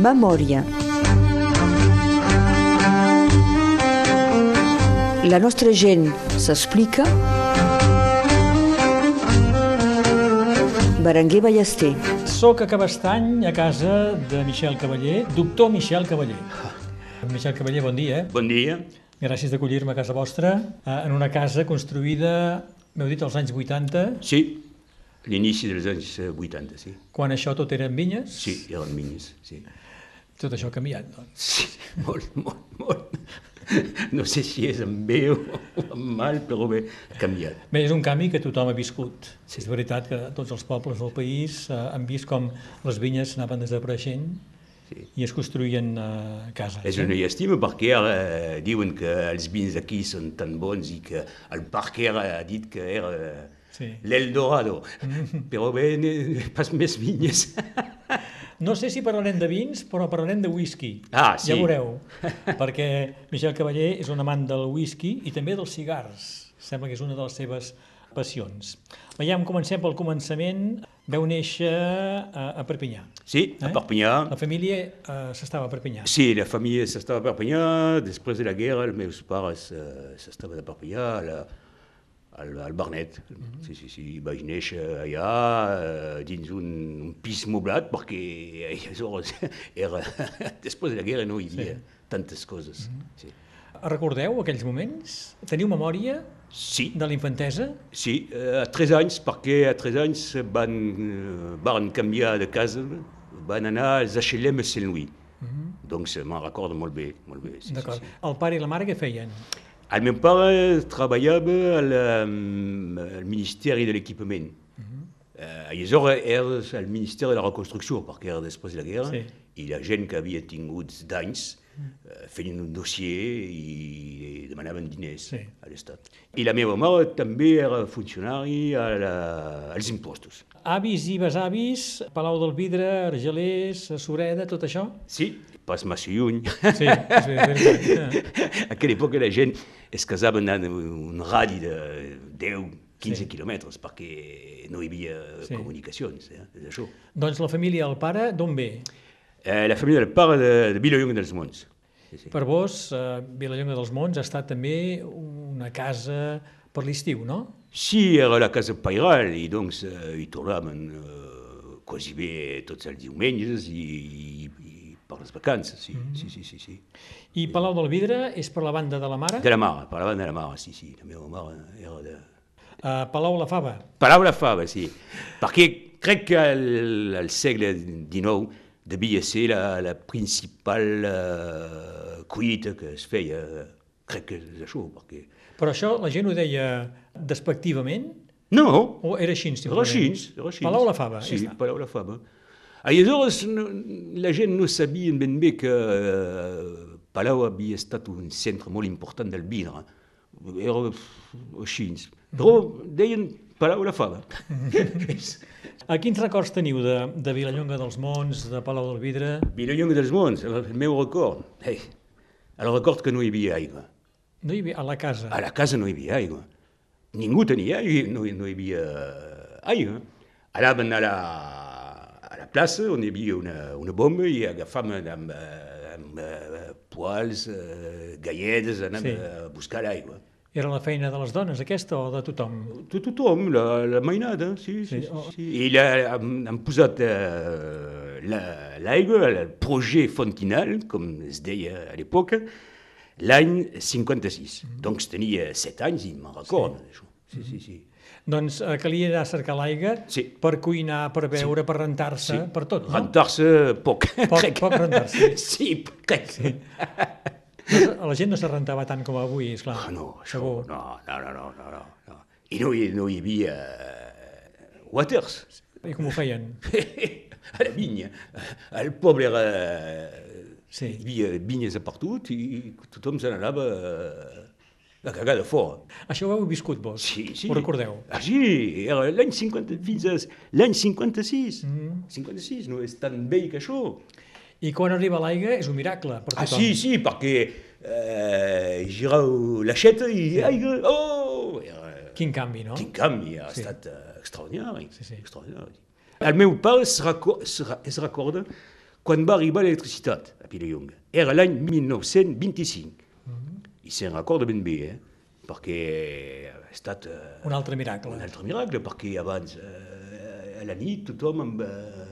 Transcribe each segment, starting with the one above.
Memòria. La nostra gent s'explica. Berenguer Ballester. Soc a Cabestany, a casa de Michel Cavaller, doctor Michel Cavaller. Michel Cavaller, bon dia. Bon dia. Gràcies d'acollir-me a casa vostra, eh, en una casa construïda, m'heu dit, als anys 80, Sí, l'inici dels anys eh, 80, sí. quan això tot eren vinyes. Sí, eren minis, sí. Tot això ha canviat, doncs. Sí, molt, molt, molt. No sé si és en bé o en mal, però bé, ha canviat. Bé, és un canvi que tothom ha viscut. Sí. És veritat que tots els pobles del país eh, han vist com les vinyes anaven desapareixent Sí. i es construïen eh, cases. És una llàstima perquè ara eh, diuen que els vins d'aquí són tan bons i que el Parker ha dit que era eh, Sí. l'Eldorado. Però bé, pas més vinyes. No sé si parlarem de vins, però parlarem de whisky. Ah, sí. Ja veureu, perquè Michel Cavaller és un amant del whisky i també dels cigars. Sembla que és una de les seves passions. Veiem, comencem pel començament. Veu néixer a, a Perpinyà. Sí, a Eh? Perpinyà. La família eh, s'estava a Perpinyà. Sí, la família s'estava a Perpinyà, després de la guerra els meus pares eh, s'estaven a Perpinyà, la, al, al Barnet. Sí, sí, sí, vaig néixer allà eh, dins un, un pis moblat perquè aleshores era, després de la guerra no hi havia tantes coses. Sí. Recordeu aquells moments? Teniu memòria Sí, de la infantesa? sí, eh, a tres anys, perquè a tres anys van, eh, van canviar de casa, van anar als HLM Saint-Louis. Donc me'n recordo molt bé, molt bé. Sí, sí, D'acord. sí. El pare i la mare què feien? El meu pare treballava al, um, al Ministeri de l'Equipament. Uh -huh. uh, aleshores era al Ministeri de la Reconstrucció, perquè era després de la guerra, Sí. i la gent que havia tingut danys feien un dossier i demanaven diners Sí. a l'Estat. I la meva mare també era funcionari a la, als impostos. Avis i besavis, Palau del Vidre, Argelers, Sureda, tot això? Sí, pas massa lluny. Sí, veritat. a aquella època la gent es casava en un radi de 10, 15 Sí. quilòmetres perquè no hi havia Sí. comunicacions, eh? és això. Doncs la família del pare, d'on ve? Eh, la família del pare de, de Vilallonga dels Monts. Sí, sí. Per vos, eh, Vilallonga dels Monts ha estat també una casa per l'estiu, no? Sí, era la casa pairal i doncs eh, hi tornaven eh, quasi bé tots els diumenges i, i, i per les vacances, sí, Mm-hmm. sí, sí, sí, sí. I Palau del Vidre és per la banda de la mare? De la mare, parlaven de la mare, sí, sí, la meva mare era de... Uh, Palau la Fava. Paraula fava, sí. Perquè crec que al, al segle XIX devia ser la, la principal uh, cuita que es feia. Crec que és això, perquè... Però això la gent ho deia despectivament? No, O era així? era així, era així. Palau la Fava, Sí, ja està. Palau la fava. Aleshores, la gent no sabia ben bé que uh, Palau havia estat un centre molt important del vidre. Era així. Però deien Palau la fava. A quins records teniu de, de Vilallonga dels Monts, de Palau del Vidre? Vilallonga dels Monts, el meu record. Ei, el record que no hi havia aigua. No hi havia, a la casa. A la casa no hi havia aigua. Ningú tenia aigua, no, no hi havia aigua. Anaven a la, a la plaça on hi havia una, una bomba i agafaven amb, eh, amb eh, poals, eh, galledes, anaven Sí. a buscar l'aigua. Era la feina de les dones, aquesta, o de tothom? Tot tothom, la, la mainada, sí, sí, Sí, sí. oh. sí. I la, han, han posat eh, la- l'aigua, el projet Fontinal, com es deia a l'època, l'any 56. Donc tenia 7 anys i me'n recordo d'això. Sí, sí, sí. Doncs eh, calia anar a cercar l'aigua Sí. per cuinar, per beure, per rentar-se, per tot, no? Rentar-se poc, Poc- crec. poc rentar-se. Sí, crec. Sí. No, La gent no se rentava tant com avui, esclar. Ah, no, això, Segur. no, no, no, no, no, no. I no hi, no hi havia eh, waters. I com ho feien? a la vinya. El poble era... Sí. Hi havia vinyes a partut i tothom se n'anava eh, a cagar de fora. Això ho heu viscut vos? Sí, sí. Ho recordeu? Ah, sí, era l'any 50, fins a l'any 56. Mm. 56, no és tan vell que això. I quan arriba l'aigua és un miracle per Ah, tothom. sí, sí, perquè eh, girau l'aixeta i aigua... Oh! Era, Quin canvi, no? Quin canvi, ha Sí. estat eh, extraordinari. Sí, sí. extraordinari. El meu pare es, reco es, re- es recorda quan va arribar l'electricitat a Vilallonga. Era l'any 1925. I se'n recorda ben bé, eh? perquè ha estat eh, Un altre miracle. un altre miracle, perquè abans eh, a la nit tothom amb eh,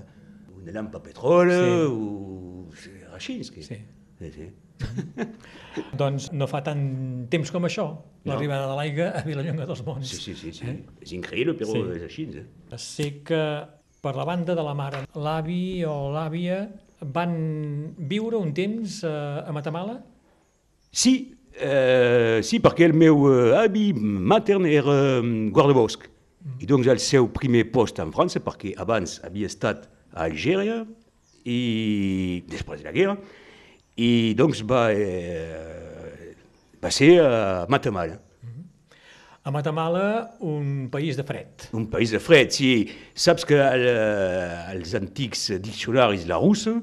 una lampa a petroli Sí. o... Era així. és Que... Sí. Sí, sí. Doncs no fa tant temps com això, l'arribada de l'aigua a Vilallonga dels Monts. Sí, sí, sí, sí. És increïble, però Sí. és així. Eh? Sé que per la banda de la mare, l'avi o l'àvia van viure un temps eh, a Matamala? Sí, eh, sí, perquè el meu eh, avi matern era um, guardabosc. I doncs el seu primer post en França, perquè abans havia estat a Algèria i després de la guerra, i doncs va, eh, va ser a Matamala. A Matamala, un país de fred. Un país de fred, sí. Saps que al, eh, als antics diccionaris la russa,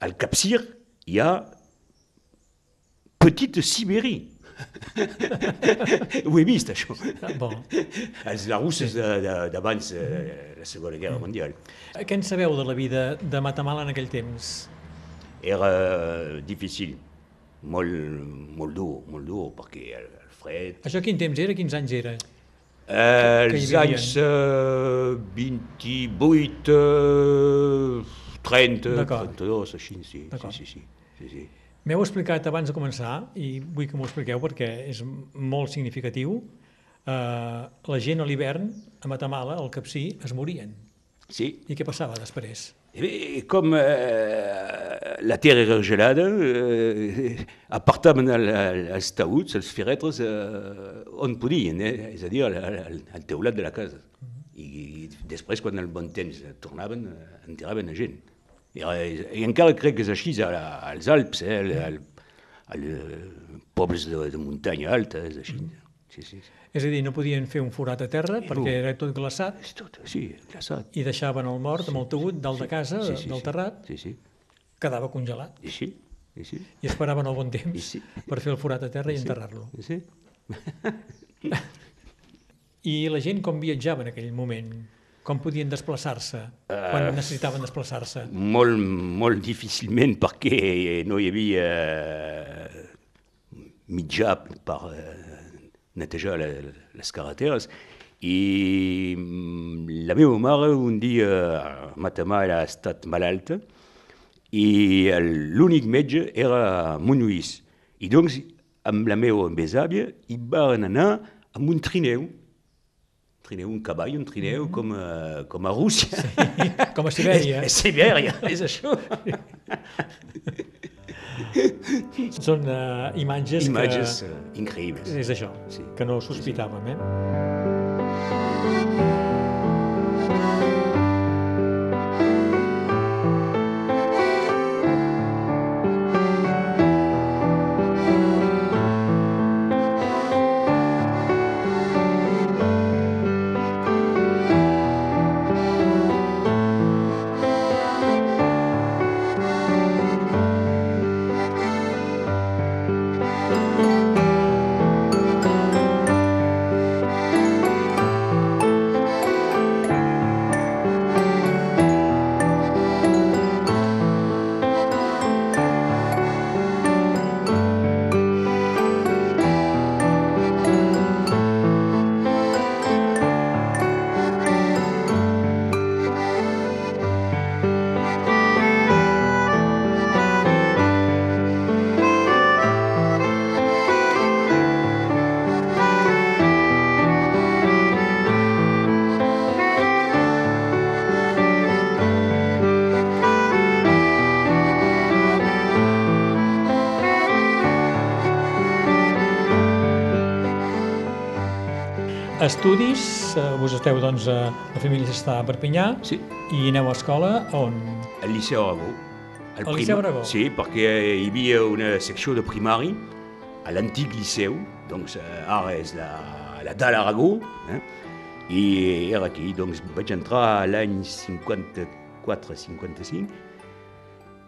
al capcir, hi ha petite Sibérie. Ho he vist, això. Bon. Els la russes de- de- d'abans de, la Segona Guerra Mundial. Què en sabeu de la vida de Matamala en aquell temps? Era difícil, molt, molt dur, molt dur, perquè el, el fred... Això quin temps era? Quins anys era? Eh, els anys eh, 28, eh, 30, D'acord. 32, així, sí. Sí, sí, sí. sí, sí. M'heu explicat abans de començar, i vull que m'ho expliqueu perquè és molt significatiu, eh, la gent a l'hivern, a Matamala, al Capcí, es morien. sí. I què passava després? Eh bé, com eh, la terra era gelada, eh, apartaven el, el, els taüts, els firetres, eh, on podien, eh? és a dir, al, al, al teulat de la casa. I, després, quan el bon temps tornaven, eh, enterraven la gent. I, eh, I encara crec que és així a, als Alps, eh, al, al, al eh, pobles de, de muntanya alta, és així. Sí, sí. sí. És a dir, no podien fer un forat a terra perquè era tot glaçat És tot, sí, glaçat. i deixaven el mort amb el taüt dalt de casa, Sí, sí, del sí. terrat, Sí, sí. quedava congelat. I sí, i sí. I esperaven el bon temps I sí. per fer el forat a terra i enterrar-lo. I sí. I la gent com viatjava en aquell moment? Com podien desplaçar-se quan necessitaven desplaçar-se? Molt, molt difícilment perquè no hi havia mitjà per eh, netejar le, les carreteres i mm, la meva mare un dia a Matamala ha estat malalta i l'únic metge era a Montluís. I doncs amb la meva besàvia hi van anar amb un trineu trineu, un cavall, un trineu, com, a, com a Rússia. Com a Sibèria. És Sibèria, és això. Són uh, imatges, Imatges que... eh, increïbles. És això, Sí. que no sospitàvem, eh? Estudis, eh, vos esteu, doncs, a, la família està a Perpinyà Sí, i aneu a escola on? al Liceu Aragó. Al Al Liceu Aragó? Sí, perquè hi havia una secció de primari a l'antic Liceu, doncs eh, ara és la, la Dal Aragó, eh? i era aquí, doncs vaig entrar a l'any 54-55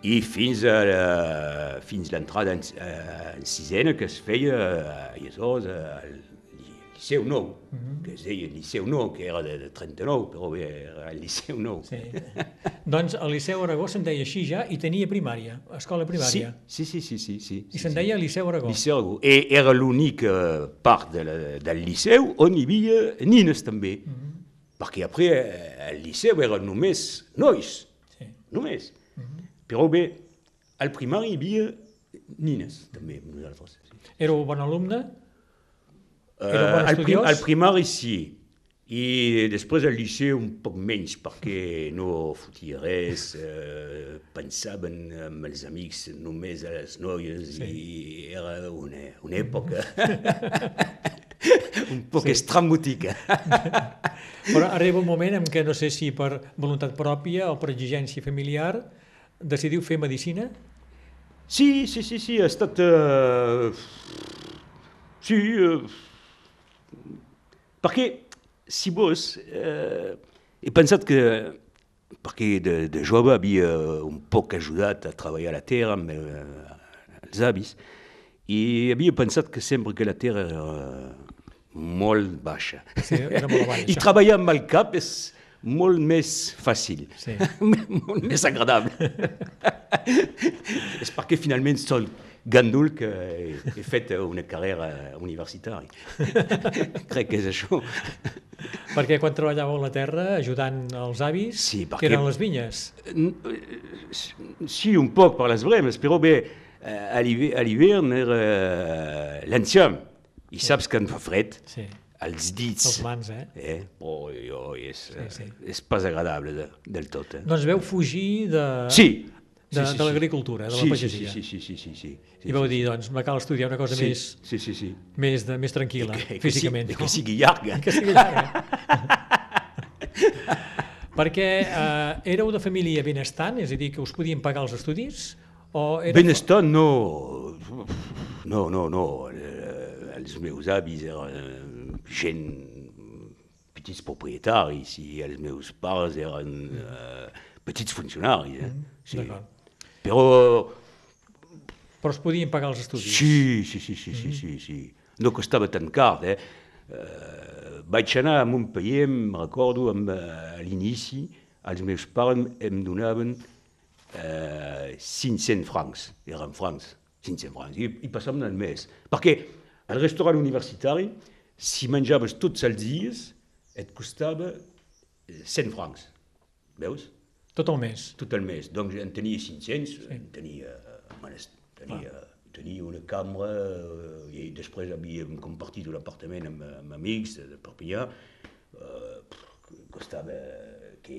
i fins a la- fins l'entrada en, eh, en sisena que es feia, eh, i aleshores, eh, al Liceu Nou, que es deia Liceu Nou, que era de, de 39, però bé, era el Liceu Nou. Sí. doncs el Liceu Aragó se'n deia així ja i tenia primària, escola sí, primària. sí, sí, sí, sí, sí, I sí, se'n sí. deia Liceu Aragó. Liceu Aragó. I era l'única part de la, del Liceu on hi havia nines també, perquè après eh, el Liceu era només nois, Sí. només. Però bé, al primari hi havia nines també, amb nosaltres. Sí. Éreu bon alumne? Eh, al, prim, al primari sí, i després al liceu un poc menys, perquè no fotia res, eh, pensaven amb els amics només a les noies sí. i era una, una època un poc sí. estrambòtica. Però arriba un moment en què no sé si per voluntat pròpia o per exigència familiar decidiu fer medicina? Sí, sí, sí, sí, ha estat... Uh, sí, uh, perquè, si vols, uh, he pensat que, perquè de, de jove havia un poc ajudat a treballar la terra amb uh, els avis, i havia pensat que sempre que la terra era molt baixa. Sí, era molt avall, I treballar amb el cap és molt més fàcil, Sí. molt més agradable. és perquè finalment sol gandul que he, fet una carrera universitària. Crec que és això. Perquè quan treballàveu a la terra ajudant els avis, Sí, que perquè- eren les vinyes. Sí, un poc per les bremes, però bé, eh, a l'hiver- a l'hivern era l'ancià. I saps que en fa fred, Sí. els dits... Els mans, eh? Eh? Oi, oi, és, Sí, sí. eh, és pas agradable de, del tot. Eh? Doncs veu fugir de, Sí. De, sí, sí, de l'agricultura, de la sí, pagesia. Sí, sí, sí, sí, sí, sí, I vau dir, doncs, me cal estudiar una cosa sí, més, sí, sí, sí. més, de, més tranquil·la, Que, que, físicament. sí, que sigui llarga. que sigui llarga. Perquè eh, éreu de família benestant, és a dir, que us podien pagar els estudis? O era... Benestant, no. No, no, no. Eh, Els meus avis eren eh, gent, petits propietaris, i els meus pares eren eh, petits funcionaris. Eh? Sí. D'acord. Però Però es podien pagar els estudis? sí, sí, sí, sí, sí, sí, sí. No costava tan car. Eh? Eh, vaig anar a Montpellier, em recordo, amb, eh, a l'inici, els meus pares em donaven eh, 500 francs, eren francs, 500 francs, i, i passaven el mes. Perquè al restaurant universitari, si menjaves tots els dies, et costava eh, 100 francs, veus? Tot el mes? Tot el mes. Doncs en tenia 500, sí. en tenia, manes- tenia, tenia una cambra eh, i després havíem compartit un apartament amb, amb amics de, de Perpinyà. Eh, pff, costava que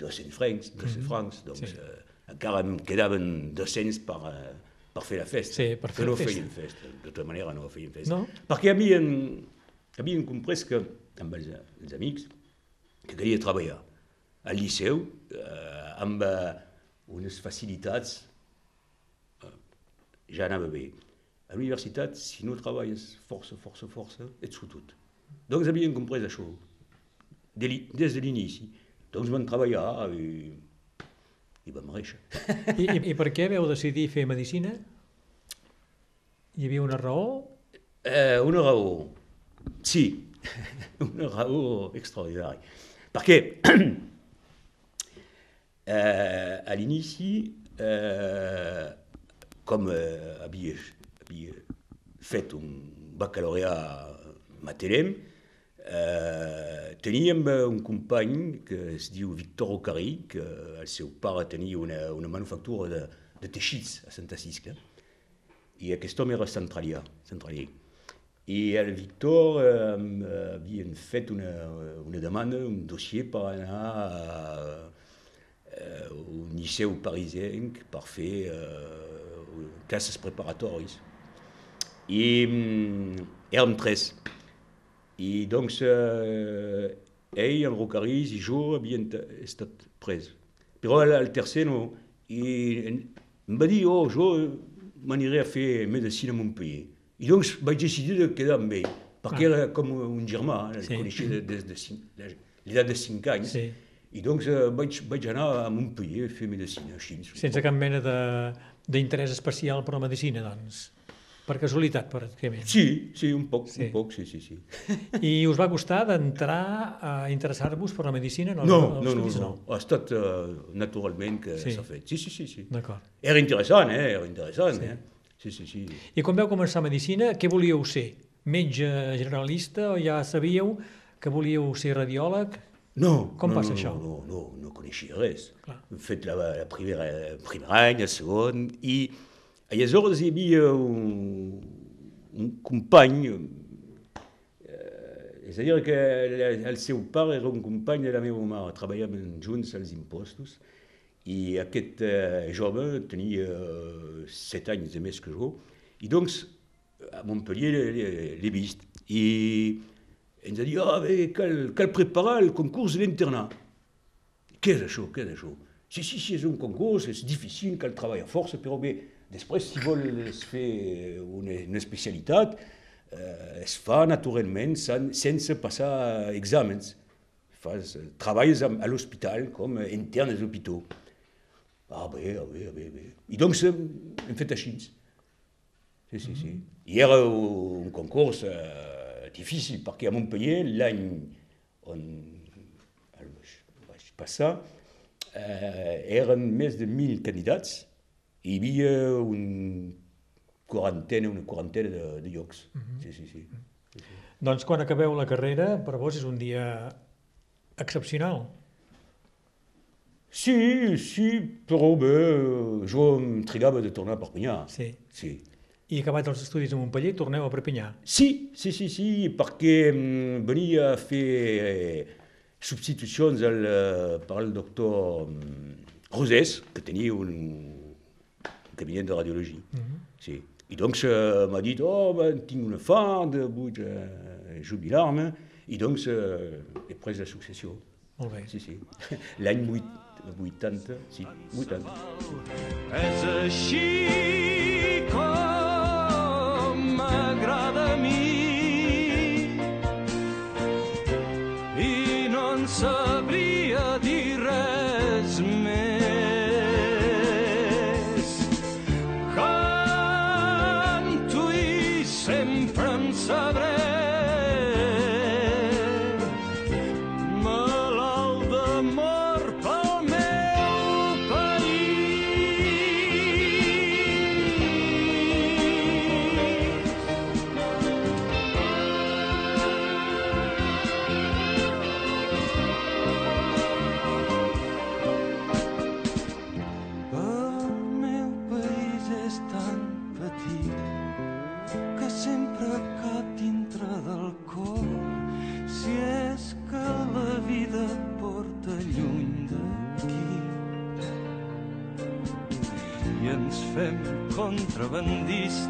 200 francs, 200 francs, doncs Sí. eh, encara em quedaven 200 per, eh, per fer la festa. Sí, per fer no festa. feien festa, de tota manera no feien festa. No? Perquè havien, havien comprès que, amb els, els amics, que calia treballar al liceu eh, amb eh, unes facilitats eh, ja anava bé. A l'universitat, si no treballes força, força, força, ets fotut. Doncs havien comprès això, de des de l'inici. Doncs vam treballar i, i vam réixer. I, i, I per què veu decidir fer medicina? Hi havia una raó? Eh, una raó, sí, una raó extraordinària. Perquè eh, a l'inici, eh, com eh, havia, havia fet un baccalaureat Matelem, eh, teníem un company que es diu Victor Ocarri, que el seu pare tenia una, una manufactura de, de teixits a Santa Cisca, i aquest home era centralià, centralier. I el Victor eh, havien fet una, una demanda, un dossier per anar a, a un liceu parisenc per fer eh, classes preparatoris. I mm, érem tres. I doncs eh, ell, en Rocaris i jo havien t- estat pres. Però el, el tercer no. I em va dir, oh, jo m'aniré a fer medicina a Montpellier. I doncs vaig decidir de quedar amb ell, perquè era com un germà, el Sí. coneixia de- des de cinc- de l'edat de 5 anys. Sí. I doncs eh, vaig, vaig anar a Montpellier a fer medicina, així. Sense cap mena d'interès especial per la medicina, doncs. Per casualitat, pràcticament. Sí, sí, un poc, Sí. un poc, sí, sí, sí. I us va costar d'entrar a interessar-vos per la medicina? No, no, no, estudis? no. Ha estat uh, naturalment que Sí. s'ha fet. Sí, sí, sí, sí. D'acord. Era interessant, eh? Era interessant, eh? Sí, sí, sí. I quan vau començar medicina, què volíeu ser? Metge generalista o ja sabíeu que volíeu ser radiòleg? No, Com no, passa no, això? No, no, no, no coneixia res. Clar. Hem fet la, la primera, el primer any, el segon, i aleshores hi havia un, un company, eh, és a dir, que el, seu pare era un company de la meva mare, treballàvem junts als impostos, i aquest eh, jove tenia eh, set anys de més que jo, i doncs a Montpellier l'he- l'he vist, i ens ha dit, ah, bé, cal, cal preparar el concurs de l'internat. Què és això? Què és això? Sí, sí, sí, és un concurs, és difícil, cal treballar força, però bé, després, si vols fer una, una especialitat, eh, es fa naturalment sen, sense passar exàmens. Fas, eh, treballes am- a l'hospital com a intern als hôpitaux. Ah bé, ah bé, ah bé, bé. I doncs hem, hem fet així. Sí, sí, sí. I era un concurs eh, difícil, perquè a Montpellier, l'any on vaig, passar, eh, eren més de mil candidats i hi havia un quarantena, una quarantena de, de llocs. Sí, sí, sí. Doncs quan acabeu la carrera, per vos és un dia excepcional. Sí, sí, però bé, jo em trigava de tornar a Perpinyà. Sí. Sí. I acabat els estudis a Montpellier, torneu a Perpinyà. Sí, sí, sí, sí, perquè mm, venia a fer eh, substitucions al, eh, per al doctor mm, Rosés, que tenia un, cabinet de radiologia. sí. I doncs eh, m'ha dit, oh, ben, tinc una fada, vull eh, jubilar-me, i doncs eh, he pres la successió. Molt bé. Sí, sí. L'any 80, sí, 80. És així com m'agrada ens fem contrabandistes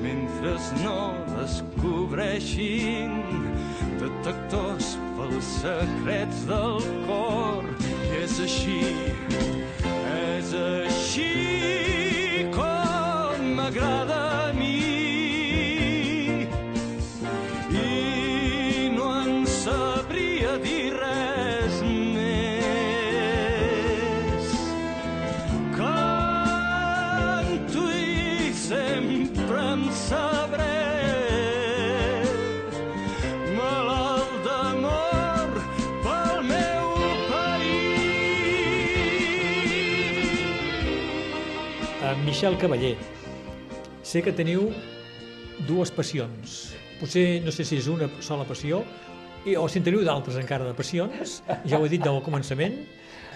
mentre no descobreixin detectors pels secrets del cor. I és així és així com m'agrada Michel Cavaller, sé que teniu dues passions. Potser no sé si és una sola passió, i, o si en teniu d'altres encara de passions, ja ho he dit del començament,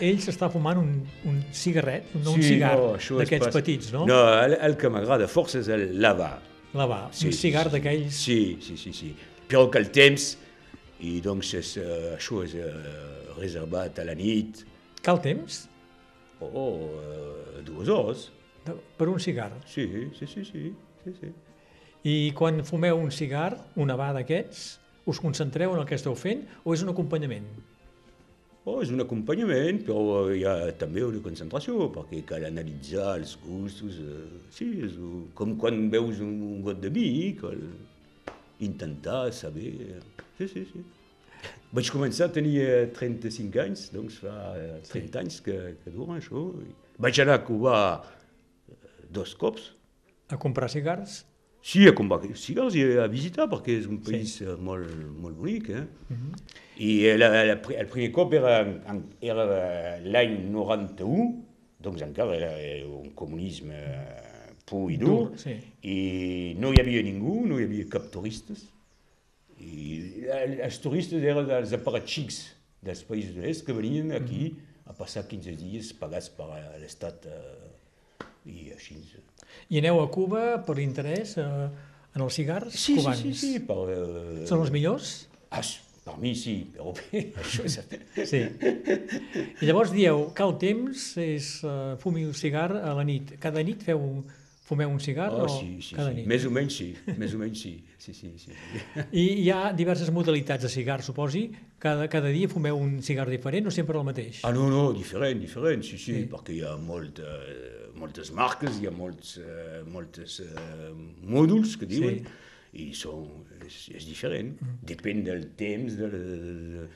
ell s'està fumant un, un cigarret, no un cigar es d'aquests passa- petits, no? No, el, el que m'agrada força és el lava. La va, un cigar d'aquells... Sí, sí, sí, sí. Però que el temps, i doncs és, uh, això és uh, reservat a la nit, Cal temps oh, uh, dues hores. De, per un cigar. Sí, sí, sí, sí. sí, sí. I quan fumeu un cigar, una va d'aquests, us concentreu en el que esteu fent o és un acompanyament? Oh, és un acompanyament, però hi ha també una concentració, perquè cal analitzar els gustos. Uh, sí, és un, com quan veus un, un got de vi, cal intentar saber... Sí, sí, sí. Vaig començar a tenir eh, 35 anys, doncs fa eh, 30 anys que, que dura això. Vaig anar a Cuba eh, dos cops. a comprar cigars. Sí, a comprar cigars i a visitar, perquè és un país sí. molt, molt bonic. Eh? Mm -hmm. I el, el, el primer cop era, era l'any 91, doncs encara era un comunisme pur i dur, dur sí. i no hi havia ningú, no hi havia cap turistes. I els turistes eren dels aparatxics dels països de l'est que venien aquí mm -hmm. a passar 15 dies pagats per l'Estat eh, i així. I aneu a Cuba per interès eh, en els cigars sí, cubans? Sí, sí, sí. Per, eh, Són els millors? Ah, per mi sí, però bé, això és... sí. I llavors dieu, cal temps és uh, fumi un cigar a la nit. Cada nit feu Fumeu un cigar oh, o sí, sí, cada sí. nit? Més o menys sí, més o menys sí. sí, sí, sí. I hi ha diverses modalitats de cigar, suposi? Cada, cada dia fumeu un cigar diferent o sempre el mateix? Ah, no, no, diferent, diferent, sí, sí, sí. perquè hi ha molt, uh, moltes marques, hi ha molts, uh, moltes uh, mòduls que diuen, sí. i són, és, és diferent, mm. depèn del temps, del... De...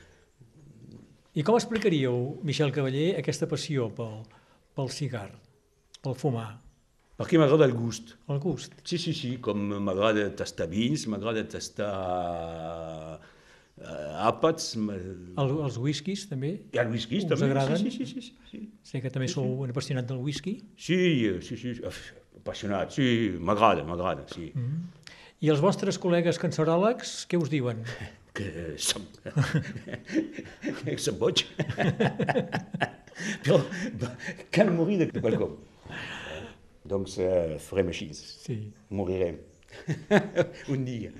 I com explicaríeu, Michel Cavaller, aquesta passió pel, pel cigar, pel fumar? Perquè m'agrada el gust. El gust? Sí, sí, sí, com m'agrada tastar vins, m'agrada tastar uh, àpats. El, els whiskies, també? I els whiskies, Us també. agraden? Sí, sí, sí, sí, sí. Sé que també sí, sou sí. un apassionat del whisky. Sí, sí, sí, apassionat, sí, m'agrada, m'agrada, sí. Mm -hmm. I els vostres col·legues canceròlegs, què us diuen? Que som... que som boig. Però cal morir de quelcom. Doncs uh, farem així. Sí. Morirem. un dia.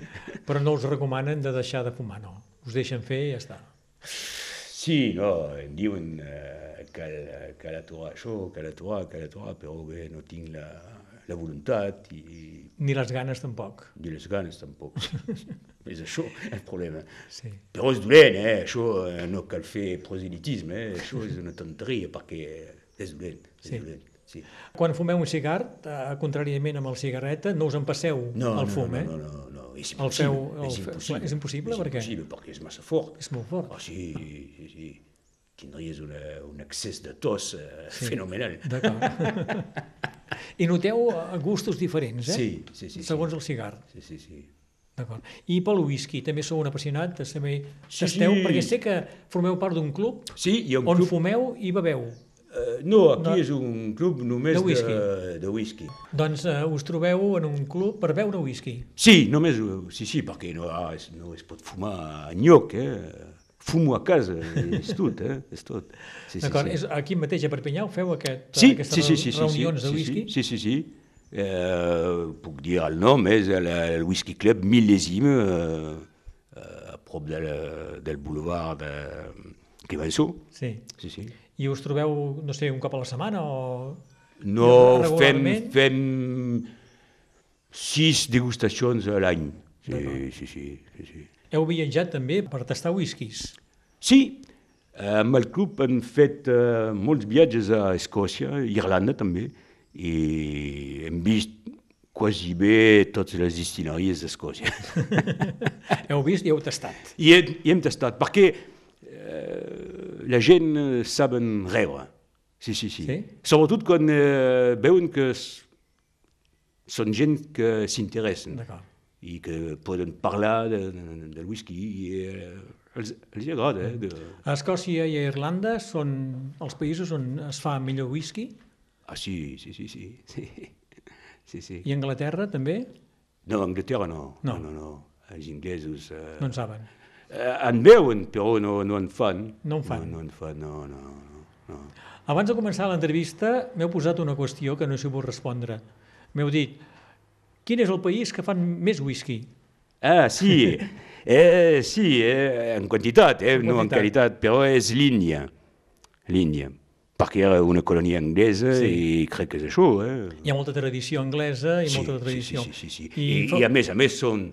Però no us recomanen de deixar de fumar, no? Us deixen fer i ja està. Sí, no, em diuen uh, cal, cal aturar això, cal aturar, cal aturar, però bé, no tinc la, la voluntat i... Ni les ganes tampoc. Ni les ganes tampoc. és això el problema. Sí. Però és dolent, eh? això no cal fer proselitisme, eh? això és una tonteria perquè és dolent, és sí. dolent. Sí. Quan fumeu un cigar, eh, contràriament amb el cigarreta, no us empasseu no, el fum, no, eh? no, no, no, no, és el impossible. feu, el és impossible. És impossible, és per què? impossible, perquè és massa fort. És molt fort. Oh, sí, sí, sí. Tindries una, un excés de tos uh, sí. fenomenal. D'acord. I noteu eh, gustos diferents, eh? Sí, sí, sí. Segons sí. el cigar. Sí, sí, sí. D'acord. I pel whisky, també sou un apassionat, també tasteu, sí. perquè sé que formeu part d'un club sí, hi ha un on club... fumeu i bebeu. Uh, no, aquí no. és un club només de whisky. De, de whisky. Doncs uh, us trobeu en un club per beure whisky. Sí, només, sí, sí, perquè no, ah, es, no es pot fumar enlloc, eh? Fumo a casa, és tot, eh? És tot. Sí, D'acord, sí, sí. és aquí mateix a Perpinyà ho feu aquest, sí, aquestes sí, sí, sí, reunions sí, de whisky? Sí, sí, sí. sí. Eh, puc dir el nom, és el, el Whisky Club Millésime, eh, a prop del, del boulevard de Clemenceau. Sí. Sí, sí. I us trobeu, no sé, un cop a la setmana o... No, fem, fem sis degustacions a l'any. Sí, sí, sí, sí, sí. Heu viatjat també per tastar whiskies? Sí, amb el club hem fet uh, molts viatges a Escòcia, Irlanda també, i hem vist quasi bé totes les distilleries d'Escòcia. heu vist i heu tastat? I hem, i hem tastat, perquè uh, la gent saben rebre. Sí, sí, sí. sí? Sobretot quan uh, veuen que són gent que s'interessen i que poden parlar de, de, del whisky i eh, els, els agrada. Eh, de... A Escòcia i a Irlanda són els països on es fa millor whisky? Ah, sí, sí, sí, sí. sí. sí, sí. I Anglaterra també? No, Anglaterra no. No, no, no. no. Els inglesos... Eh, no en saben. Eh, en veuen, però no, no en fan. No en fan. No, no en fan, no, no, no. Abans de començar l'entrevista m'heu posat una qüestió que no he sabut respondre. M'heu dit, quin és el país que fan més whisky? Ah, sí, eh, sí, eh, en quantitat, eh, en no en qualitat, però és l'Índia, l'Índia, perquè era una colònia anglesa sí. i crec que és això. Eh? Hi ha molta tradició anglesa i sí, molta tradició. Sí, sí, sí, sí. I, I, I a més a més són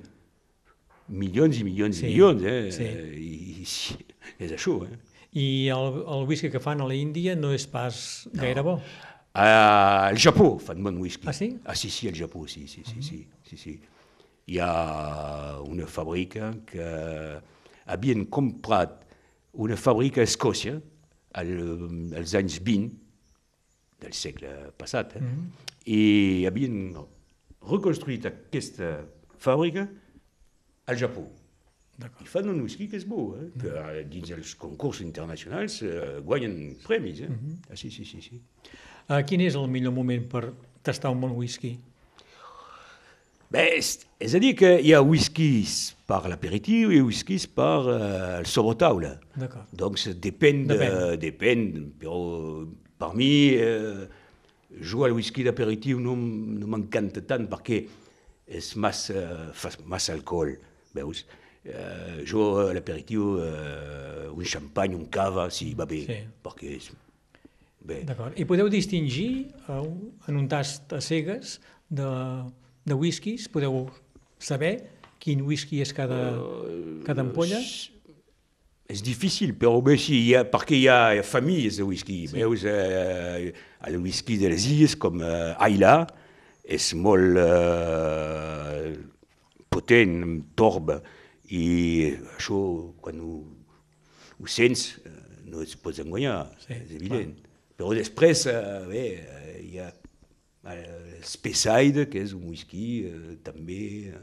milions i milions sí, i milions, eh? Sí. I, i, sí, és això, eh? I el, el whisky que fan a l'Índia no és pas no. gaire bo? Uh, al Japó fan bon whisky. Ah, sí? Ah, sí, sí, al Japó, sí, sí, sí, sí, sí, sí. Hi ha una fàbrica que havien comprat una fàbrica a Escòcia al, als anys 20 del segle passat, eh? mm -hmm. i havien reconstruït aquesta fàbrica al Japó. D'acord. I fan un whisky que és bo, eh? que dins els concursos internacionals eh, guanyen premis. Eh? ah, sí, sí, sí, sí. Uh, quin és el millor moment per tastar un bon whisky? Bé, és, a dir que hi ha whiskies per l'aperitiu i whiskies per eh, el sobretaula. D'acord. Donc depèn, de, Depèn. depèn, però per mi eh, jugar al whisky d'aperitiu no, no m'encanta tant perquè és massa, massa alcohol, veus? Eh, jo a l'aperitiu eh, un xampany, un cava, sí, va bé, Sí. perquè és... Bé, D'acord. I podeu distingir uh, en un tast a cegues de, de whiskies? Podeu saber quin whisky és cada, cada ampolla? És difícil, però bé, sí, hi ha, perquè hi ha famílies de whisky. Sí. Veus, eh, el whisky de les illes, com eh, Ayla, és molt eh, potent, amb torba, i això, quan ho, ho sents, eh, no es pots enganyar, Sí, és evident. Però després, eh, bé, eh, hi ha eh, Speyside, que és un whisky també...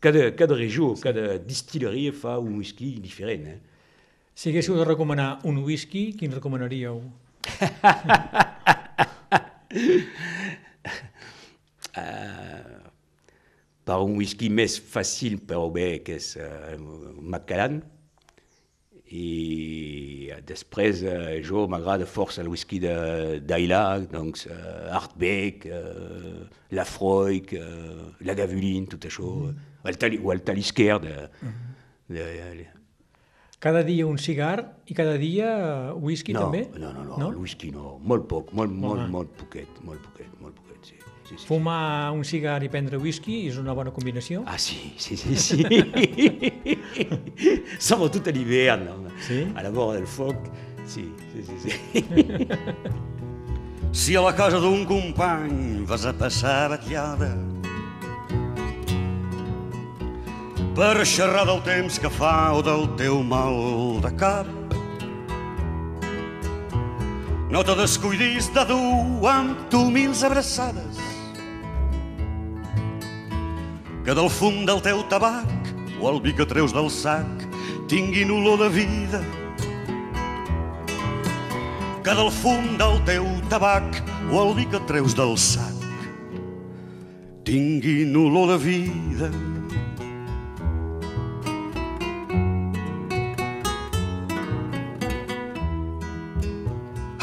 Cada, cada regió, sí. cada distilleria fa un whisky diferent. Eh? Si haguéssiu de recomanar un whisky, quin recomanaríeu? Per un whisky més fàcil, però bé, que és eh, Macallan. I després eh, jo m'agrada força el whisky d'Ayla, doncs eh, Artbeck, eh, Lafroig, eh, la Gavuline, tot això, el tali, o el Talisker de, de, de, Cada dia un cigar i cada dia eh, whisky no, també? No, no, no, no? el whisky no, molt poc, molt, molt, Home. molt poquet, molt poquet, molt poquet, sí. sí. Fumar un cigar i prendre whisky és una bona combinació? Ah sí, sí, sí, sí. Sobretot a l'hivern, no? Sí? a la vora del foc, sí, sí, sí. sí. Si a la casa d'un company vas a passar batllada per xerrar del temps que fa o del teu mal de cap no te descuidis de dur amb tu mils abraçades que del fum del teu tabac o el vi que treus del sac tinguin olor de vida que del fum del teu tabac o el vi que treus del sac tinguin olor de vida.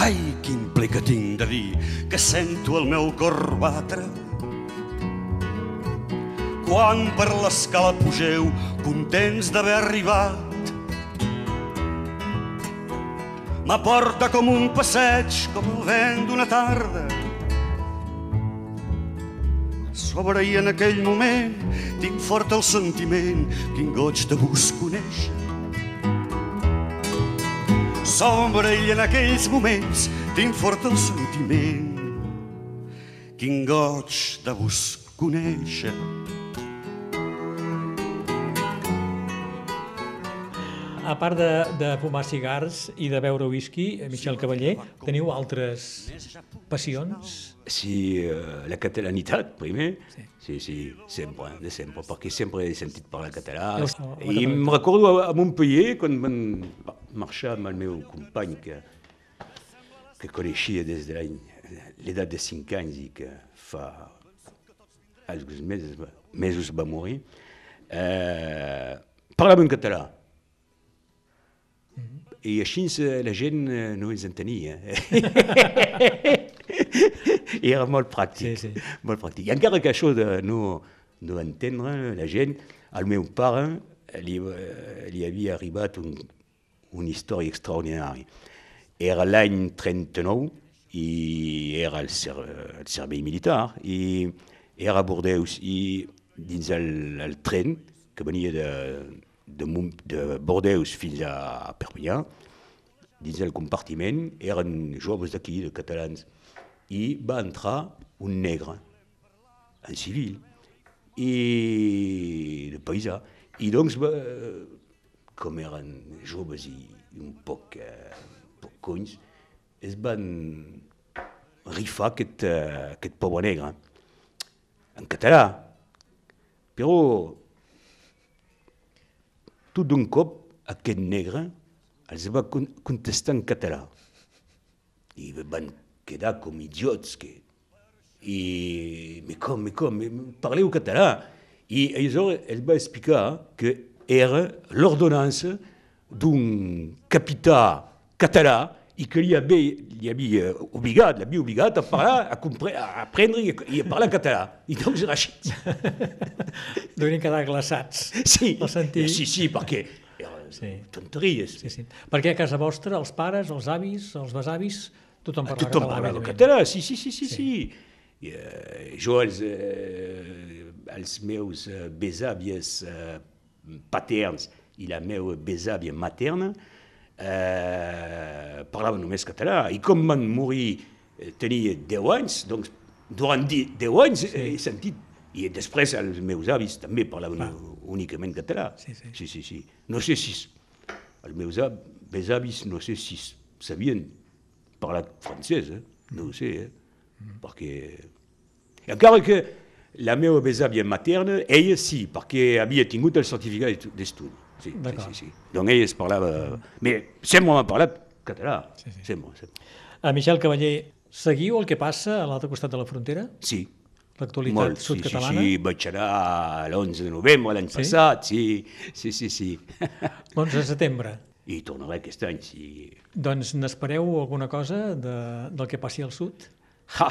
Ai, quin ple que tinc de dir que sento el meu cor batre quan per l'escala pugeu contents d'haver arribat M'aporta com un passeig, com el vent d'una tarda. Sobre i en aquell moment tinc fort el sentiment, quin goig de vos conèixer. Sobre i en aquells moments tinc fort el sentiment, quin goig de vos conèixer. A part de, de fumar cigars i de beure whisky, eh, Michel Cavaller, teniu altres passions? Sí, eh, la catalanitat, primer. Sí. Sí, sí, sempre, de sempre, perquè sempre he sentit parlar català. Els- la I em recordo a, a Montpellier, quan vam marxar amb el meu company que, que coneixia des de l'edat de 5 anys i que fa alguns mesos, mesos va morir, eh, parlàvem en català. I així eh, la gent eh, no ens entenia. I era molt pràctic, Sí, sí. molt pràctic. I encara que això de no, no entendre la gent, al meu pare li, eh, li havia arribat un, una història extraordinària. Era l'any 39 i era al, ser, al servei militar i era a Bordeus i dins el, el tren que venia de, de, de Bordeus fins a Perpinyà, dins el compartiment eren joves d'aquí, de catalans, i va entrar un negre, en civil, i de paisà. I doncs, va, com eren joves i un poc, eh, un poc conys, es van rifar aquest, eh, aquest pobre negre. en català. Però tot d'un cop aquest negre els va con contestar en català. I van quedar com idiots. Que... I, mais com, mais com, parleu català? I aleshores ell va explicar que era l'ordonnança d'un capità català i que li havia, li havia obligat, l'havia obligat a parlar, a, compre, a aprendre i a, i a parlar català. I doncs era així. Deurien quedar glaçats. Sí, sí, sí, perquè eren Sí. tonteries. Sí, sí. Perquè a casa vostra, els pares, els avis, els besavis, tothom parla Tothom català. parlava evidentment. català, sí, sí, sí, sí. sí. I, eh, jo, els, eh, els meus eh, besàvies eh, paterns i la meva besàvia materna eh, parlaven només català. I com van morir, eh, tenia 10 anys, doncs durant 10 anys sí. he sentit i després els meus avis també parlaven Ah. únicament català. Sí, sí. sí, sí, sí. No sé si els meus av- besavis no sé si sabien parlar francès, eh? no ho sé, eh? perquè... Encara que la meva besàvia materna, ella sí, perquè havia tingut el certificat d'estudi. Sí, sí, sí, sí. Donc ella es parlava... Mais sempre m'ha parlat català. Sí, sí. Sempre, sempre. A Michel Cavaller, seguiu el que passa a l'altre costat de la frontera? Sí, L'actualitat molt, sí, sí, sud-catalana? sí, vaig anar l'11 de novembre l'any Sí? passat, sí, sí, sí, sí. L'11 de setembre. I tornaré aquest any, sí. Doncs n'espereu alguna cosa de, del que passi al sud? Ah,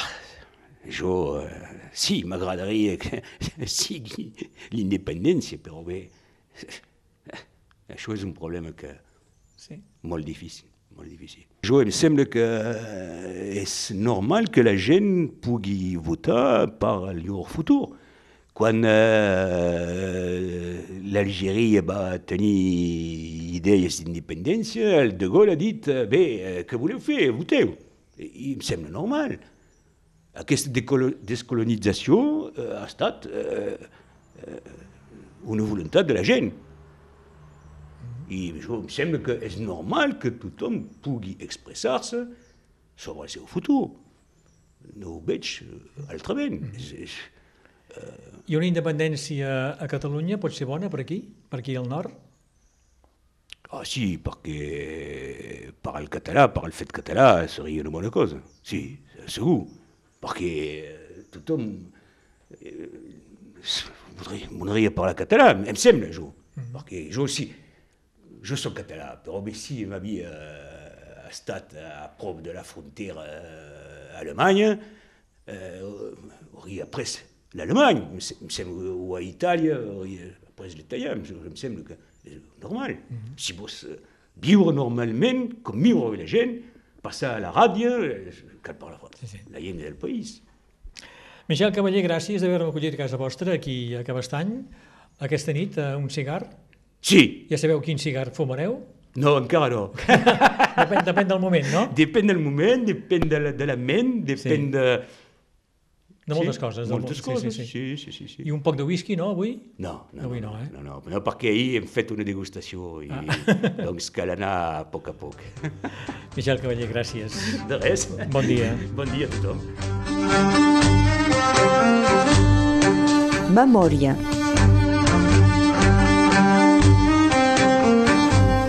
jo, eh, sí, m'agradaria que sigui l'independència, però bé, això és un problema que Sí. molt difícil, molt difícil. Jo em sembla que eh, és normal que la gent pugui votar per el llur futur. Quan eh, l'Algèria va tenir idees d'independència, el de Gaulle ha dit, eh, bé, eh, què voleu fer? Voteu. I em sembla normal. Aquesta descolonització eh, ha estat eh, eh, una voluntat de la gent. I jo em sembla que és normal que tothom pugui expressar-se sobre el seu futur. No ho veig eh, altrament. És, és, I una independència a Catalunya pot ser bona per aquí? Per aquí al nord? ah sí, perquè per al català, per al fet català, seria una bona cosa. Sí, segur. Perquè eh, tothom eh, voldria, voldria parlar català, em sembla, jo. Perquè jo sí, jo soc català, però bé, si m'havia eh, estat a prop de la frontera eh, alemanya, eh, hauria après l'alemany, em se- em sembla, o a Itàlia, hauria après l'italià, em em sembla que és normal. Si vols eh, viure normalment, com viure la gent, passar a la ràdio, cal parlar Sí, sí. la llengua del país. Michel Cavaller, gràcies d'haver-me acollit a casa vostra, aquí a Cabestany, aquesta nit, a un cigar. Sí, Ja sabeu quin cigar fumareu? no, encara no. Depèn, depèn del moment, no? depèn del moment, depèn de la, de la ment, depèn de... De moltes sí, coses. del Moltes món. coses, Sí, sí, sí. sí, sí, sí. I un poc de whisky, no, avui? No, no, Avui no, no, eh? no, no, no, perquè ahir hem fet una degustació i doncs cal anar a poc a poc. Michel Cavaller, gràcies. De res. Bon dia. Bon dia a tothom. Memòria.